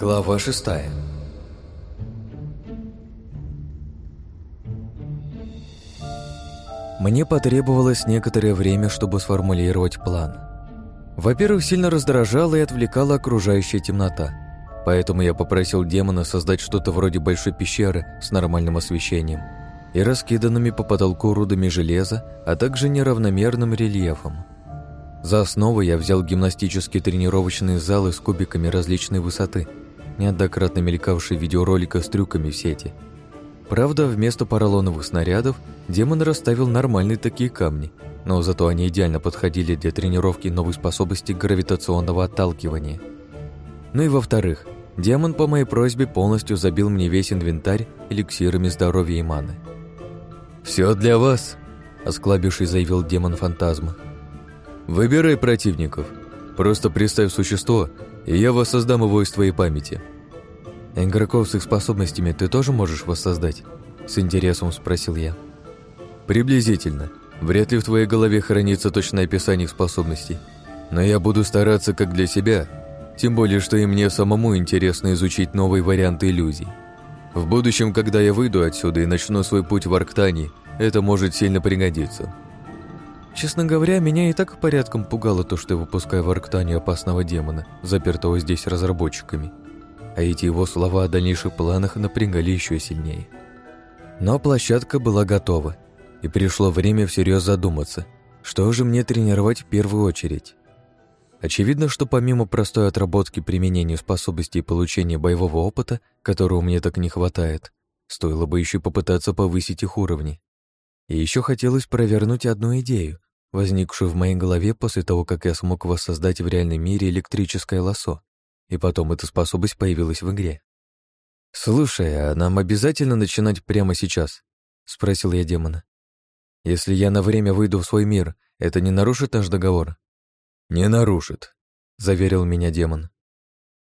Глава шестая. Мне потребовалось некоторое время, чтобы сформулировать план. Во-первых, сильно раздражала и отвлекала окружающая темнота. Поэтому я попросил демона создать что-то вроде большой пещеры с нормальным освещением и раскиданными по потолку рудами железа, а также неравномерным рельефом. За основу я взял гимнастические тренировочные залы с кубиками различной высоты – неоднократно мелькавший видеоролика с трюками в сети. Правда, вместо поролоновых снарядов демон расставил нормальные такие камни, но зато они идеально подходили для тренировки новой способности гравитационного отталкивания. Ну и во-вторых, демон по моей просьбе полностью забил мне весь инвентарь эликсирами здоровья и маны. «Все для вас!» – осклабившись, заявил демон фантазма. «Выбирай противников. Просто представь существо, и я воссоздам его из твоей памяти. «Игроков с их способностями ты тоже можешь воссоздать?» – с интересом спросил я. «Приблизительно. Вряд ли в твоей голове хранится точное описание их способностей. Но я буду стараться как для себя, тем более, что и мне самому интересно изучить новые варианты иллюзий. В будущем, когда я выйду отсюда и начну свой путь в Арктане, это может сильно пригодиться». Честно говоря, меня и так порядком пугало то, что я выпускаю в Арктане опасного демона, запертого здесь разработчиками а эти его слова о дальнейших планах напрягали еще сильнее. Но площадка была готова, и пришло время всерьез задуматься, что же мне тренировать в первую очередь. Очевидно, что помимо простой отработки применения способностей и получения боевого опыта, которого мне так не хватает, стоило бы еще попытаться повысить их уровни. И еще хотелось провернуть одну идею, возникшую в моей голове после того, как я смог воссоздать в реальном мире электрическое лосо и потом эта способность появилась в игре. «Слушай, а нам обязательно начинать прямо сейчас?» — спросил я демона. «Если я на время выйду в свой мир, это не нарушит наш договор?» «Не нарушит», — заверил меня демон.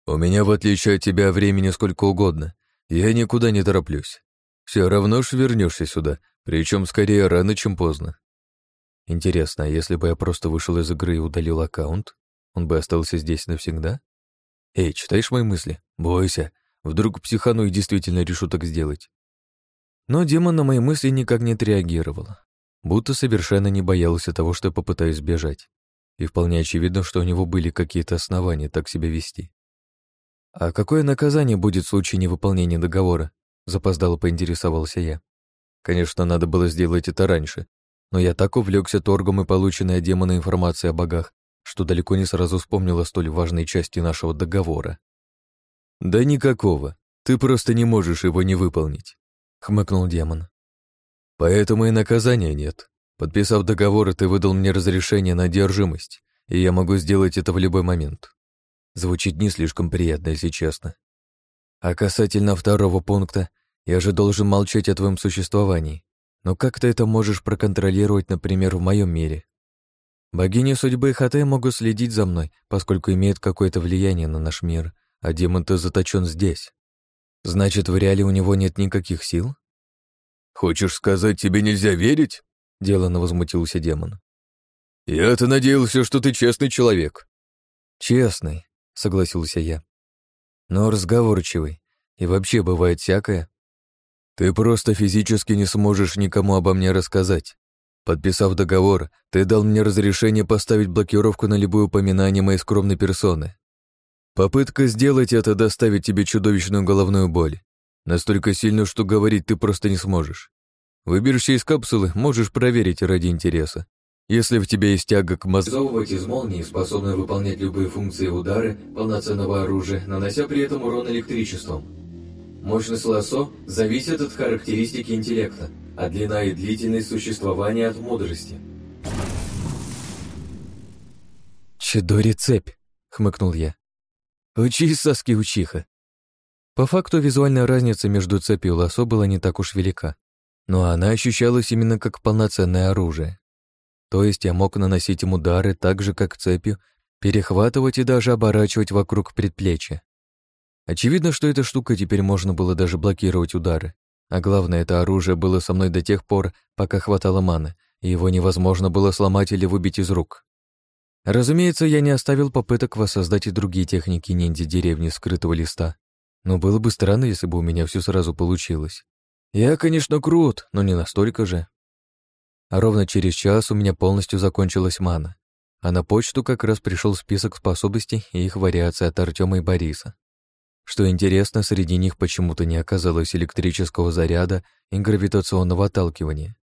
«У меня, в отличие от тебя, времени сколько угодно. Я никуда не тороплюсь. Все равно ж вернешься сюда, причем скорее рано, чем поздно». Интересно, а если бы я просто вышел из игры и удалил аккаунт, он бы остался здесь навсегда? Эй, читаешь мои мысли? Бойся. Вдруг психану и действительно решу так сделать. Но демон на мои мысли никак не отреагировал. Будто совершенно не боялся того, что я попытаюсь бежать. И вполне очевидно, что у него были какие-то основания так себя вести. «А какое наказание будет в случае невыполнения договора?» — запоздало поинтересовался я. Конечно, надо было сделать это раньше, но я так увлекся торгом и полученной от демона информацией о богах, что далеко не сразу вспомнила столь важной части нашего договора. «Да никакого. Ты просто не можешь его не выполнить», — хмыкнул демон. «Поэтому и наказания нет. Подписав договор, ты выдал мне разрешение на одержимость, и я могу сделать это в любой момент». Звучит не слишком приятно, если честно. А касательно второго пункта, я же должен молчать о твоем существовании. Но как ты это можешь проконтролировать, например, в моем мире? Богини судьбы Хатэ могут следить за мной, поскольку имеют какое-то влияние на наш мир, а демон-то заточен здесь. Значит, в реале у него нет никаких сил? Хочешь сказать, тебе нельзя верить? Делано возмутился демон. Я-то надеялся, что ты честный человек. Честный, согласился я. Но разговорчивый. И вообще бывает всякое. Ты просто физически не сможешь никому обо мне рассказать. Подписав договор, ты дал мне разрешение поставить блокировку на любое упоминание моей скромной персоны. Попытка сделать это доставит тебе чудовищную головную боль. Настолько сильную, что говорить ты просто не сможешь. Выберешься из капсулы, можешь проверить ради интереса. Если в тебе есть тяга к мозгу... Зовывать из молнии, способная выполнять любые функции удары полноценного оружия, нанося при этом урон электричеством. Мощность лосо зависит от характеристики интеллекта, а длина и длительность существования от мудрости. «Чидори цепь!» — хмыкнул я. «Учи, соски, учиха!» По факту визуальная разница между цепью и лосо была не так уж велика, но она ощущалась именно как полноценное оружие. То есть я мог наносить им удары так же, как цепью, перехватывать и даже оборачивать вокруг предплечья. Очевидно, что эта штука теперь можно было даже блокировать удары. А главное, это оружие было со мной до тех пор, пока хватало маны, и его невозможно было сломать или выбить из рук. Разумеется, я не оставил попыток воссоздать и другие техники ниндзя деревни скрытого листа. Но было бы странно, если бы у меня все сразу получилось. Я, конечно, крут, но не настолько же. А ровно через час у меня полностью закончилась мана. А на почту как раз пришел список способностей и их вариаций от Артема и Бориса. Что интересно, среди них почему-то не оказалось электрического заряда и гравитационного отталкивания.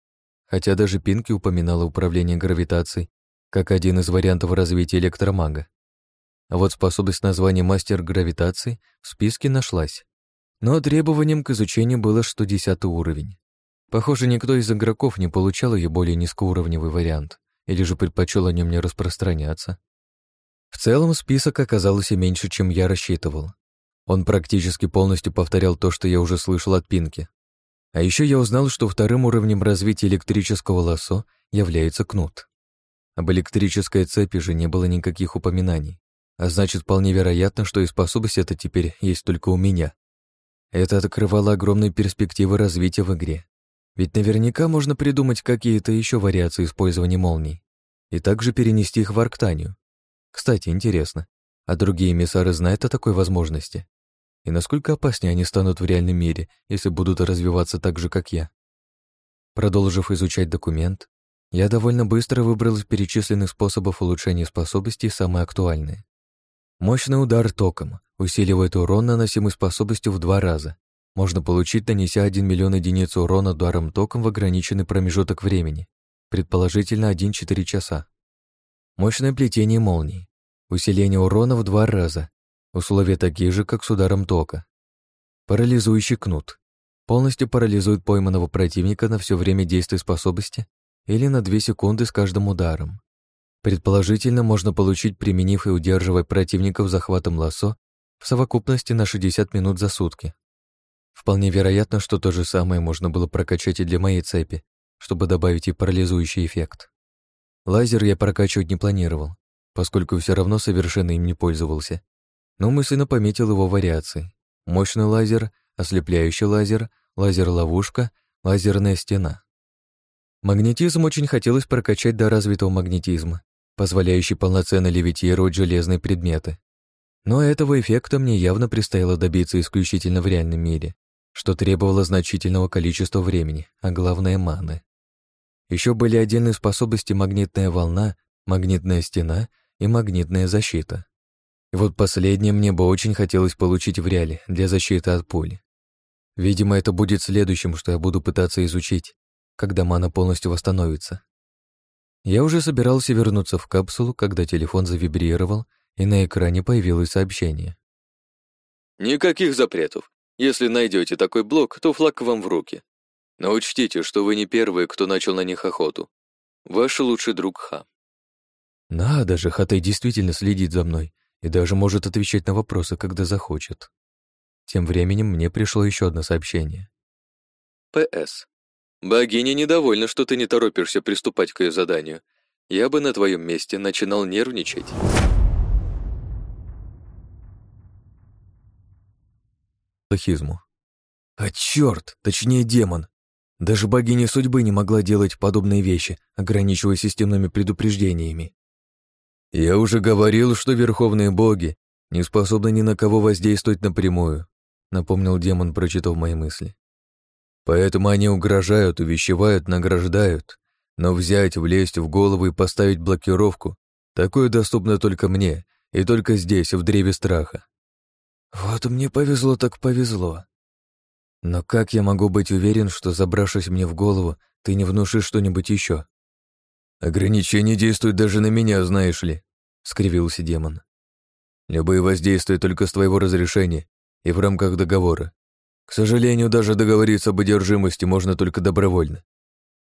Хотя даже Пинки упоминала управление гравитацией как один из вариантов развития электромага. А вот способность названия «Мастер гравитации» в списке нашлась. Но требованием к изучению было 110 уровень. Похоже, никто из игроков не получал ее более низкоуровневый вариант, или же предпочел о нем не распространяться. В целом, список оказался меньше, чем я рассчитывал. Он практически полностью повторял то, что я уже слышал от Пинки. А еще я узнал, что вторым уровнем развития электрического лосо является кнут. Об электрической цепи же не было никаких упоминаний. А значит, вполне вероятно, что и способность эта теперь есть только у меня. Это открывало огромные перспективы развития в игре. Ведь наверняка можно придумать какие-то еще вариации использования молний и также перенести их в Арктанию. Кстати, интересно, а другие миссары знают о такой возможности? и насколько опаснее они станут в реальном мире, если будут развиваться так же, как я. Продолжив изучать документ, я довольно быстро выбрал из перечисленных способов улучшения способностей самые актуальные. Мощный удар током усиливает урон, наносимый способностью в два раза. Можно получить, нанеся 1 миллион единиц урона ударом током в ограниченный промежуток времени, предположительно 1-4 часа. Мощное плетение молний. Усиление урона в два раза, Условия такие же, как с ударом тока. Парализующий кнут. Полностью парализует пойманного противника на все время действия способности или на 2 секунды с каждым ударом. Предположительно, можно получить, применив и удерживая противников захватом лассо, в совокупности на 60 минут за сутки. Вполне вероятно, что то же самое можно было прокачать и для моей цепи, чтобы добавить и парализующий эффект. Лазер я прокачивать не планировал, поскольку все равно совершенно им не пользовался, но мысленно пометил его вариации. Мощный лазер, ослепляющий лазер, лазер-ловушка, лазерная стена. Магнетизм очень хотелось прокачать до развитого магнетизма, позволяющий полноценно левитировать железные предметы. Но этого эффекта мне явно предстояло добиться исключительно в реальном мире, что требовало значительного количества времени, а главное — маны. Еще были отдельные способности магнитная волна, магнитная стена и магнитная защита. И вот последнее мне бы очень хотелось получить в реале для защиты от пули. Видимо, это будет следующим, что я буду пытаться изучить, когда мана полностью восстановится. Я уже собирался вернуться в капсулу, когда телефон завибрировал, и на экране появилось сообщение. «Никаких запретов. Если найдете такой блок, то флаг вам в руки. Но учтите, что вы не первые, кто начал на них охоту. Ваш лучший друг Ха». «Надо же, Хатай действительно следит за мной и даже может отвечать на вопросы, когда захочет. Тем временем мне пришло еще одно сообщение. «П.С. Богиня недовольна, что ты не торопишься приступать к ее заданию. Я бы на твоем месте начинал нервничать». Лохизму. «А черт! Точнее, демон! Даже богиня судьбы не могла делать подобные вещи, ограничивая системными предупреждениями. «Я уже говорил, что верховные боги не способны ни на кого воздействовать напрямую», напомнил демон, прочитав мои мысли. «Поэтому они угрожают, увещевают, награждают. Но взять, влезть в голову и поставить блокировку — такое доступно только мне, и только здесь, в древе страха». «Вот мне повезло так повезло», но как я могу быть уверен, что, забравшись мне в голову, ты не внушишь что-нибудь еще? «Ограничения действуют даже на меня, знаешь ли», — скривился демон. «Любые воздействия только с твоего разрешения и в рамках договора. К сожалению, даже договориться об одержимости можно только добровольно.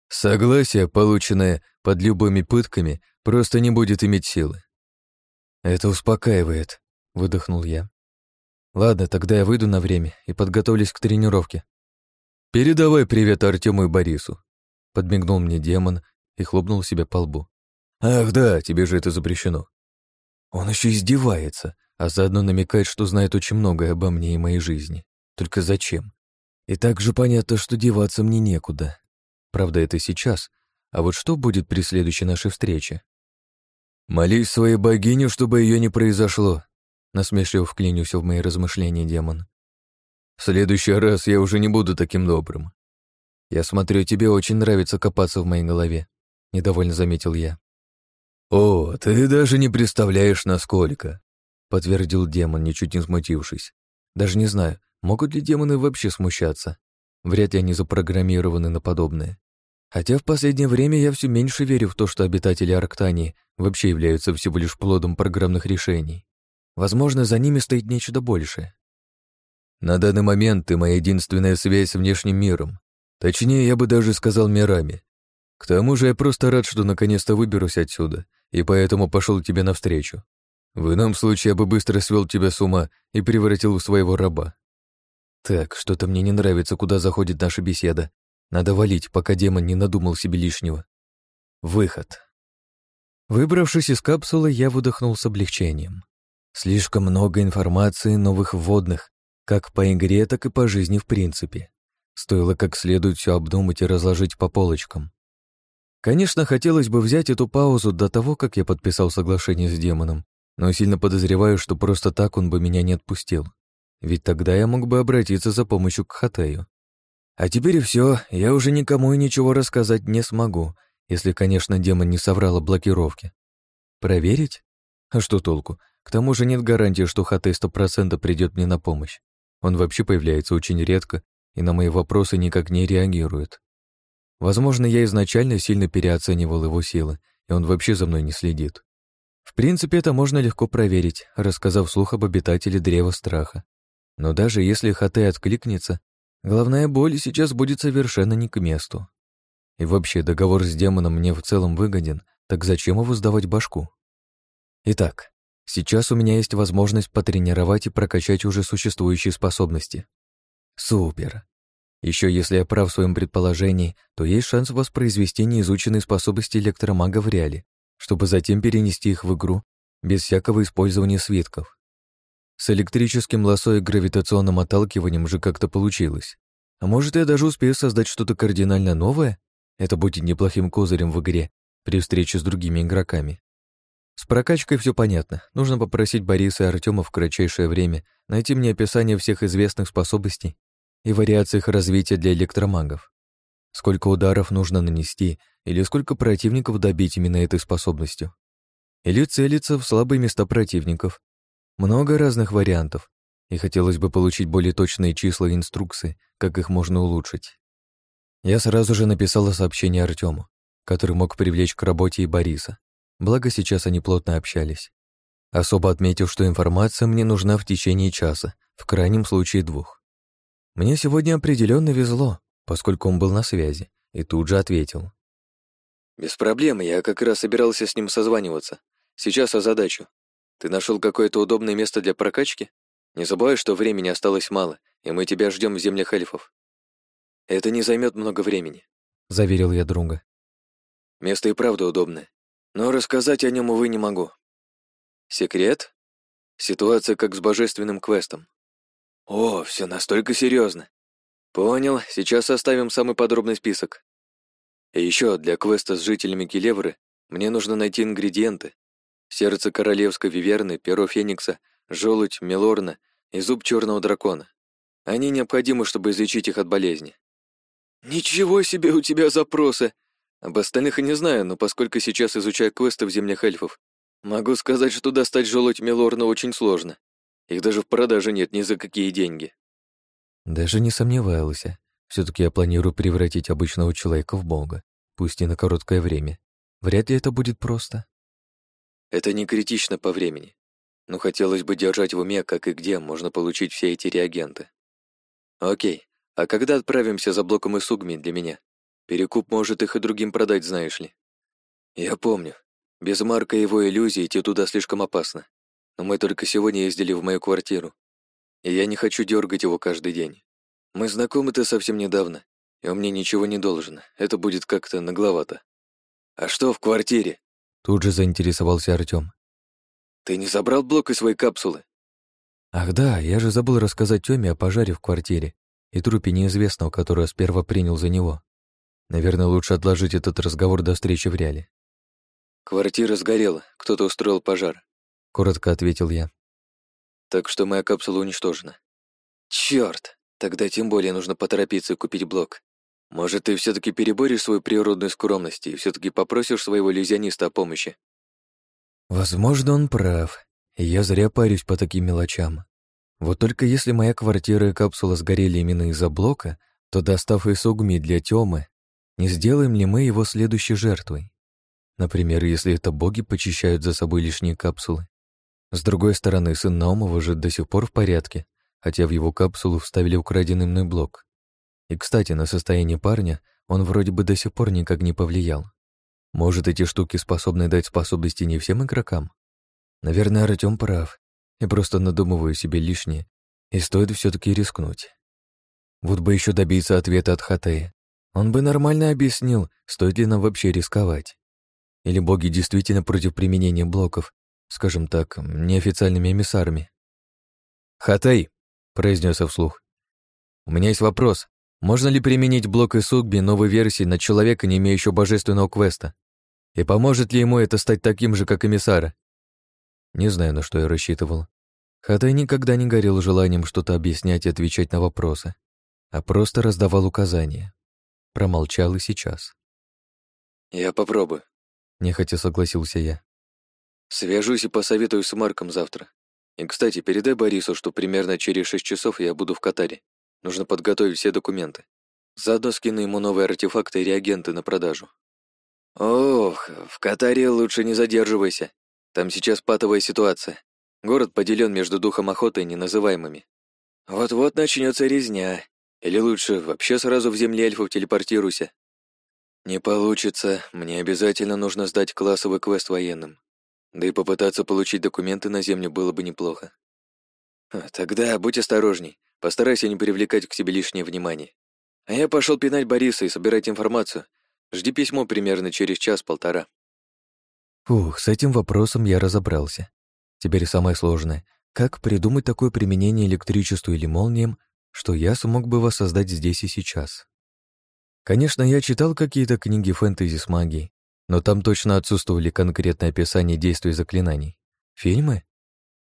Согласие, полученное под любыми пытками, просто не будет иметь силы». «Это успокаивает», — выдохнул я. «Ладно, тогда я выйду на время и подготовлюсь к тренировке». «Передавай привет Артему и Борису», — подмигнул мне демон и хлопнул себя по лбу. «Ах да, тебе же это запрещено». Он еще издевается, а заодно намекает, что знает очень многое обо мне и моей жизни. Только зачем? И так же понятно, что деваться мне некуда. Правда, это сейчас. А вот что будет при следующей нашей встрече? «Молись своей богине, чтобы ее не произошло», насмешливо вклинился в мои размышления демон. «В следующий раз я уже не буду таким добрым. Я смотрю, тебе очень нравится копаться в моей голове. — недовольно заметил я. «О, ты даже не представляешь, насколько!» — подтвердил демон, ничуть не смутившись. «Даже не знаю, могут ли демоны вообще смущаться? Вряд ли они запрограммированы на подобное. Хотя в последнее время я все меньше верю в то, что обитатели Арктании вообще являются всего лишь плодом программных решений. Возможно, за ними стоит нечто большее. На данный момент ты моя единственная связь с внешним миром. Точнее, я бы даже сказал мирами. К тому же я просто рад, что наконец-то выберусь отсюда, и поэтому пошел тебе навстречу. В ином случае я бы быстро свел тебя с ума и превратил в своего раба. Так, что-то мне не нравится, куда заходит наша беседа. Надо валить, пока демон не надумал себе лишнего. Выход. Выбравшись из капсулы, я выдохнул с облегчением. Слишком много информации новых вводных, как по игре, так и по жизни в принципе. Стоило как следует все обдумать и разложить по полочкам. Конечно, хотелось бы взять эту паузу до того, как я подписал соглашение с демоном, но сильно подозреваю, что просто так он бы меня не отпустил. Ведь тогда я мог бы обратиться за помощью к Хатею. А теперь все, я уже никому и ничего рассказать не смогу, если, конечно, демон не соврал о блокировке. Проверить? А что толку? К тому же нет гарантии, что Хатей сто процентов придет мне на помощь. Он вообще появляется очень редко и на мои вопросы никак не реагирует. Возможно, я изначально сильно переоценивал его силы, и он вообще за мной не следит. В принципе, это можно легко проверить, рассказав слух об обитателе Древа Страха. Но даже если Хатэ откликнется, головная боль сейчас будет совершенно не к месту. И вообще, договор с демоном мне в целом выгоден, так зачем его сдавать башку? Итак, сейчас у меня есть возможность потренировать и прокачать уже существующие способности. Супер. Еще если я прав в своем предположении, то есть шанс воспроизвести неизученные способности электромага в реале, чтобы затем перенести их в игру без всякого использования свитков. С электрическим лосо и гравитационным отталкиванием же как-то получилось. А может, я даже успею создать что-то кардинально новое? Это будет неплохим козырем в игре при встрече с другими игроками. С прокачкой все понятно. Нужно попросить Бориса и Артема в кратчайшее время найти мне описание всех известных способностей и вариациях развития для электромагов. Сколько ударов нужно нанести или сколько противников добить именно этой способностью. Или целиться в слабые места противников. Много разных вариантов, и хотелось бы получить более точные числа и инструкции, как их можно улучшить. Я сразу же написала сообщение Артему, который мог привлечь к работе и Бориса. Благо сейчас они плотно общались. Особо отметил, что информация мне нужна в течение часа, в крайнем случае двух. Мне сегодня определенно везло, поскольку он был на связи, и тут же ответил. «Без проблем, я как раз собирался с ним созваниваться. Сейчас о задачу. Ты нашел какое-то удобное место для прокачки? Не забывай, что времени осталось мало, и мы тебя ждем в землях эльфов». «Это не займет много времени», — заверил я друга. «Место и правда удобное, но рассказать о нем, увы, не могу. Секрет? Ситуация как с божественным квестом. О, все настолько серьезно. Понял, сейчас составим самый подробный список. И еще для квеста с жителями Келевры мне нужно найти ингредиенты. Сердце королевской виверны, перо феникса, желудь, мелорна и зуб черного дракона. Они необходимы, чтобы излечить их от болезни. «Ничего себе у тебя запросы!» Об остальных и не знаю, но поскольку сейчас изучаю квесты в землях эльфов, могу сказать, что достать желудь Мелорна очень сложно. Их даже в продаже нет ни за какие деньги». Даже не сомневался. все таки я планирую превратить обычного человека в бога, пусть и на короткое время. Вряд ли это будет просто. Это не критично по времени. Но хотелось бы держать в уме, как и где можно получить все эти реагенты. Окей, а когда отправимся за блоком и сугми для меня? Перекуп может их и другим продать, знаешь ли. Я помню. Без Марка и его иллюзии идти туда слишком опасно но мы только сегодня ездили в мою квартиру, и я не хочу дергать его каждый день. Мы знакомы-то совсем недавно, и он мне ничего не должен, это будет как-то нагловато». «А что в квартире?» Тут же заинтересовался Артём. «Ты не забрал блок из своей капсулы?» «Ах да, я же забыл рассказать Тёме о пожаре в квартире и трупе неизвестного, которого сперва принял за него. Наверное, лучше отложить этот разговор до встречи в реале». «Квартира сгорела, кто-то устроил пожар. — коротко ответил я. «Так что моя капсула уничтожена». «Чёрт! Тогда тем более нужно поторопиться и купить блок. Может, ты все таки переборешь свою природную скромность и все таки попросишь своего иллюзиониста о помощи?» «Возможно, он прав. Я зря парюсь по таким мелочам. Вот только если моя квартира и капсула сгорели именно из-за блока, то, достав и сугми для Тёмы, не сделаем ли мы его следующей жертвой? Например, если это боги почищают за собой лишние капсулы, с другой стороны, сын Наумова же до сих пор в порядке, хотя в его капсулу вставили украденный мной блок. И, кстати, на состояние парня он вроде бы до сих пор никак не повлиял. Может, эти штуки способны дать способности не всем игрокам? Наверное, Артём прав. Я просто надумываю себе лишнее, и стоит все таки рискнуть. Вот бы еще добиться ответа от Хатея. Он бы нормально объяснил, стоит ли нам вообще рисковать. Или боги действительно против применения блоков скажем так, неофициальными эмиссарами. «Хатай!» — произнес я вслух. «У меня есть вопрос. Можно ли применить блок и Сугби новой версии на человека, не имеющего божественного квеста? И поможет ли ему это стать таким же, как эмиссара?» Не знаю, на что я рассчитывал. Хатай никогда не горел желанием что-то объяснять и отвечать на вопросы, а просто раздавал указания. Промолчал и сейчас. «Я попробую», — нехотя согласился я. Свяжусь и посоветую с Марком завтра. И, кстати, передай Борису, что примерно через шесть часов я буду в Катаре. Нужно подготовить все документы. Заодно скину ему новые артефакты и реагенты на продажу. Ох, в Катаре лучше не задерживайся. Там сейчас патовая ситуация. Город поделен между духом охоты и неназываемыми. Вот-вот начнется резня. Или лучше вообще сразу в земле эльфов телепортируйся. Не получится. Мне обязательно нужно сдать классовый квест военным. Да и попытаться получить документы на землю было бы неплохо. А, Тогда будь осторожней. Постарайся не привлекать к себе лишнее внимание. А я пошел пинать Бориса и собирать информацию. Жди письмо примерно через час-полтора. Фух, с этим вопросом я разобрался. Теперь самое сложное. Как придумать такое применение электричеству или молниям, что я смог бы воссоздать здесь и сейчас? Конечно, я читал какие-то книги фэнтези с магией, но там точно отсутствовали конкретные описания действий заклинаний. Фильмы?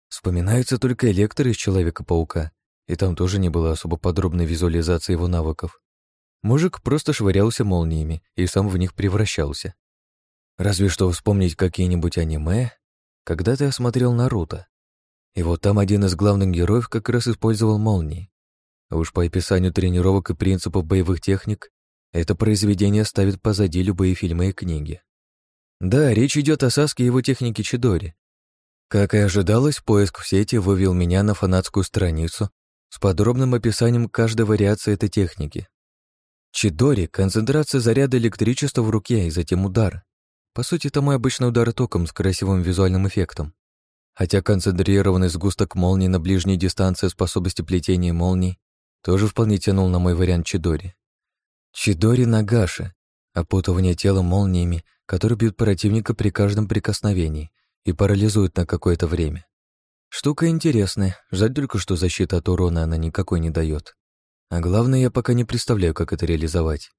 Вспоминаются только электры из Человека-паука, и там тоже не было особо подробной визуализации его навыков. Мужик просто швырялся молниями и сам в них превращался. Разве что вспомнить какие-нибудь аниме. Когда-то я смотрел «Наруто». И вот там один из главных героев как раз использовал молнии. А уж по описанию тренировок и принципов боевых техник, это произведение ставит позади любые фильмы и книги. Да, речь идет о Саске и его технике Чидори. Как и ожидалось, поиск в сети вывел меня на фанатскую страницу с подробным описанием каждой вариации этой техники. Чидори — концентрация заряда электричества в руке и затем удар. По сути, это мой обычный удар током с красивым визуальным эффектом. Хотя концентрированный сгусток молнии на ближней дистанции способности плетения молний тоже вполне тянул на мой вариант Чидори. Чидори Нагаши — опутывание тела молниями который бьют противника при каждом прикосновении и парализует на какое-то время. Штука интересная, жаль только, что защита от урона она никакой не дает. А главное, я пока не представляю, как это реализовать.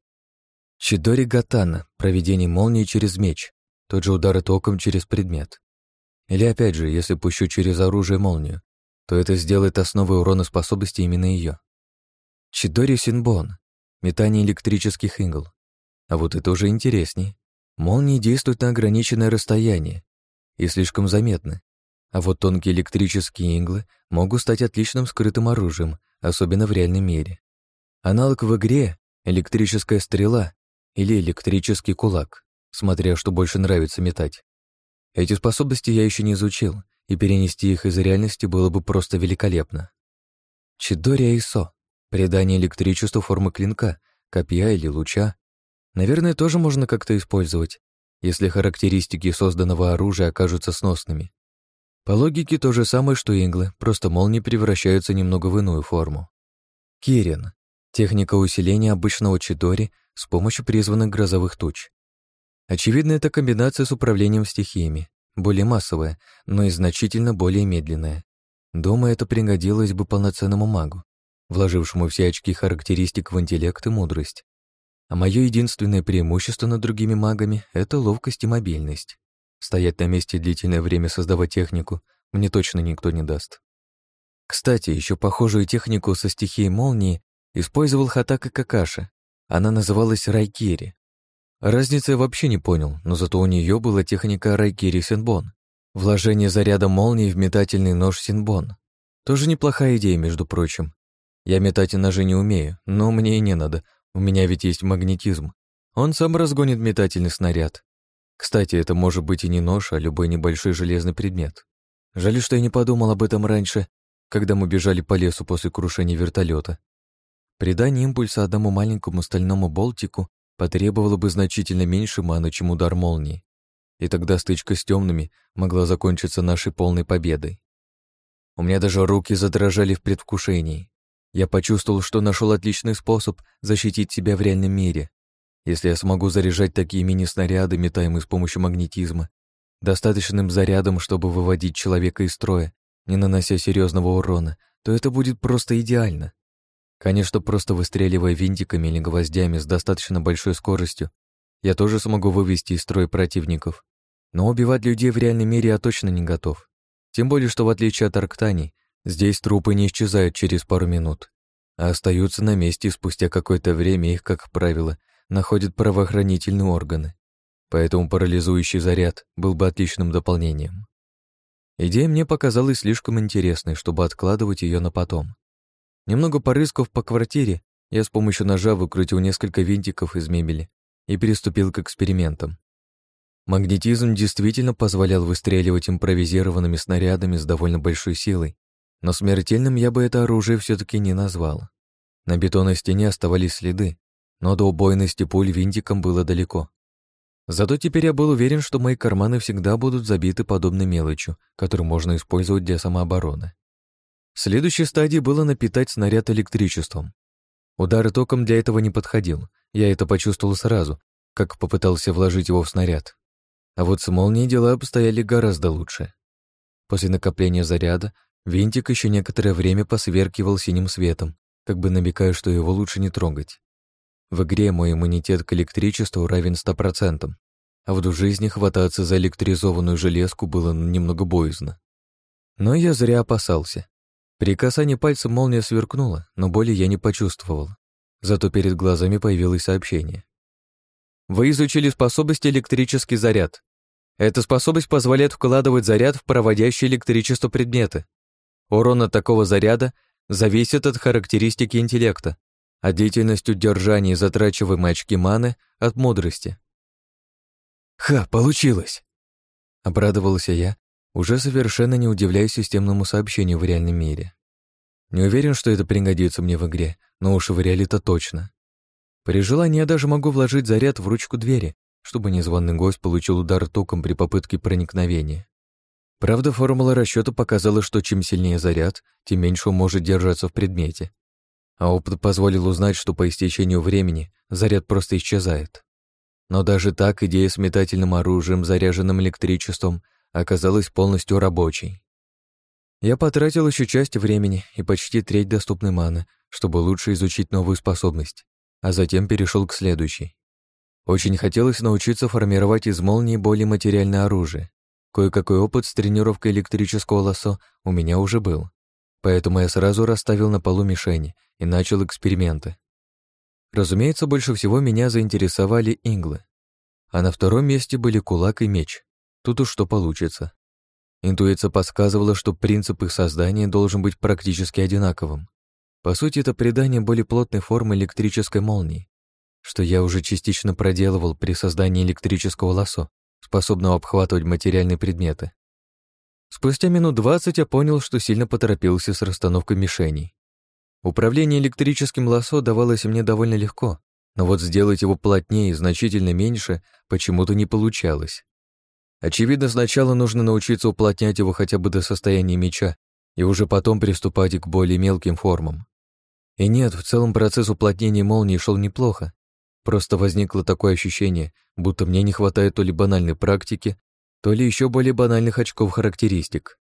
Чидори Гатана, проведение молнии через меч, тот же удар током через предмет. Или опять же, если пущу через оружие молнию, то это сделает основой урона способности именно ее. Чидори Синбон, метание электрических игл. А вот это уже интереснее. Молнии действуют на ограниченное расстояние и слишком заметны, а вот тонкие электрические иглы могут стать отличным скрытым оружием, особенно в реальном мире. Аналог в игре — электрическая стрела или электрический кулак, смотря что больше нравится метать. Эти способности я еще не изучил, и перенести их из реальности было бы просто великолепно. Чидори Айсо — придание электричеству формы клинка, копья или луча, Наверное, тоже можно как-то использовать, если характеристики созданного оружия окажутся сносными. По логике то же самое, что инглы, просто молнии превращаются немного в иную форму. Кирин. Техника усиления обычного чидори с помощью призванных грозовых туч. Очевидно, это комбинация с управлением стихиями, более массовая, но и значительно более медленная. Думаю, это пригодилось бы полноценному магу, вложившему все очки характеристик в интеллект и мудрость. А мое единственное преимущество над другими магами — это ловкость и мобильность. Стоять на месте длительное время, создавать технику, мне точно никто не даст. Кстати, еще похожую технику со стихией молнии использовал Хатака Какаши. Она называлась Райкири. Разницы я вообще не понял, но зато у нее была техника Райкири Синбон. Вложение заряда молнии в метательный нож Синбон. Тоже неплохая идея, между прочим. Я метать ножи не умею, но мне и не надо, у меня ведь есть магнетизм. Он сам разгонит метательный снаряд. Кстати, это может быть и не нож, а любой небольшой железный предмет. Жаль, что я не подумал об этом раньше, когда мы бежали по лесу после крушения вертолета. Придание импульса одному маленькому стальному болтику потребовало бы значительно меньше маны, чем удар молнии. И тогда стычка с темными могла закончиться нашей полной победой. У меня даже руки задрожали в предвкушении. Я почувствовал, что нашел отличный способ защитить себя в реальном мире. Если я смогу заряжать такие мини-снаряды, метаемые с помощью магнетизма, достаточным зарядом, чтобы выводить человека из строя, не нанося серьезного урона, то это будет просто идеально. Конечно, просто выстреливая винтиками или гвоздями с достаточно большой скоростью, я тоже смогу вывести из строя противников. Но убивать людей в реальном мире я точно не готов. Тем более, что в отличие от Арктаний, Здесь трупы не исчезают через пару минут, а остаются на месте и спустя какое-то время их, как правило, находят правоохранительные органы. Поэтому парализующий заряд был бы отличным дополнением. Идея мне показалась слишком интересной, чтобы откладывать ее на потом. Немного порыскав по квартире, я с помощью ножа выкрутил несколько винтиков из мебели и переступил к экспериментам. Магнетизм действительно позволял выстреливать импровизированными снарядами с довольно большой силой, но смертельным я бы это оружие все таки не назвал. На бетонной стене оставались следы, но до убойности пуль винтиком было далеко. Зато теперь я был уверен, что мои карманы всегда будут забиты подобной мелочью, которую можно использовать для самообороны. В следующей стадии было напитать снаряд электричеством. Удар током для этого не подходил, я это почувствовал сразу, как попытался вложить его в снаряд. А вот с молнией дела обстояли гораздо лучше. После накопления заряда Винтик еще некоторое время посверкивал синим светом, как бы намекая, что его лучше не трогать. В игре мой иммунитет к электричеству равен 100%, а в жизни хвататься за электризованную железку было немного боязно. Но я зря опасался. При касании пальца молния сверкнула, но боли я не почувствовал. Зато перед глазами появилось сообщение. Вы изучили способность электрический заряд. Эта способность позволяет вкладывать заряд в проводящие электричество предметы. Урон от такого заряда зависит от характеристики интеллекта, а деятельность удержания затрачиваемой очки маны от мудрости. «Ха, получилось!» — обрадовался я, уже совершенно не удивляясь системному сообщению в реальном мире. Не уверен, что это пригодится мне в игре, но уж в реале-то точно. При желании я даже могу вложить заряд в ручку двери, чтобы незваный гость получил удар током при попытке проникновения. Правда, формула расчета показала, что чем сильнее заряд, тем меньше он может держаться в предмете. А опыт позволил узнать, что по истечению времени заряд просто исчезает. Но даже так идея с метательным оружием, заряженным электричеством, оказалась полностью рабочей. Я потратил еще часть времени и почти треть доступной маны, чтобы лучше изучить новую способность, а затем перешел к следующей. Очень хотелось научиться формировать из молнии более материальное оружие, Кое-какой опыт с тренировкой электрического лосо у меня уже был, поэтому я сразу расставил на полу мишени и начал эксперименты. Разумеется, больше всего меня заинтересовали иглы, а на втором месте были кулак и меч. Тут уж что получится. Интуиция подсказывала, что принцип их создания должен быть практически одинаковым. По сути, это придание более плотной формы электрической молнии, что я уже частично проделывал при создании электрического лосо, способного обхватывать материальные предметы. Спустя минут двадцать я понял, что сильно поторопился с расстановкой мишеней. Управление электрическим лосо давалось мне довольно легко, но вот сделать его плотнее и значительно меньше почему-то не получалось. Очевидно, сначала нужно научиться уплотнять его хотя бы до состояния меча и уже потом приступать к более мелким формам. И нет, в целом процесс уплотнения молнии шел неплохо, Просто возникло такое ощущение, будто мне не хватает то ли банальной практики, то ли еще более банальных очков характеристик.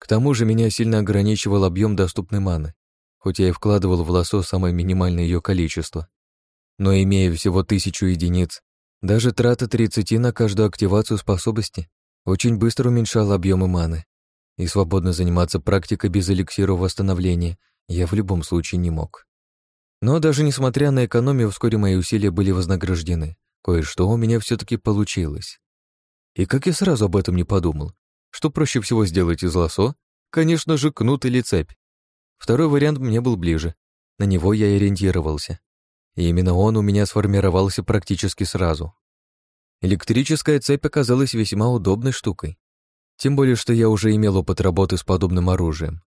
К тому же меня сильно ограничивал объем доступной маны, хоть я и вкладывал в лосо самое минимальное ее количество. Но имея всего тысячу единиц, даже трата 30 на каждую активацию способности очень быстро уменьшала объемы маны, и свободно заниматься практикой без эликсира восстановления я в любом случае не мог. Но даже несмотря на экономию, вскоре мои усилия были вознаграждены. Кое-что у меня все таки получилось. И как я сразу об этом не подумал. Что проще всего сделать из лосо? Конечно же, кнут или цепь. Второй вариант мне был ближе. На него я ориентировался. И именно он у меня сформировался практически сразу. Электрическая цепь оказалась весьма удобной штукой. Тем более, что я уже имел опыт работы с подобным оружием.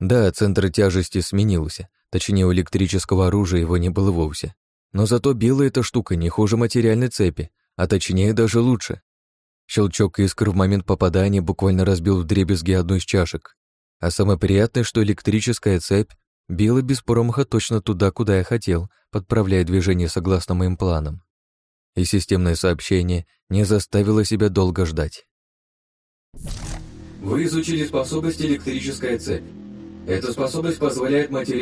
Да, центр тяжести сменился, Точнее, у электрического оружия его не было вовсе. Но зато белая эта штука не хуже материальной цепи, а точнее даже лучше. Щелчок искр в момент попадания буквально разбил в дребезги одну из чашек. А самое приятное, что электрическая цепь била без промаха точно туда, куда я хотел, подправляя движение согласно моим планам. И системное сообщение не заставило себя долго ждать. Вы изучили способность электрическая цепь. Эта способность позволяет материализовать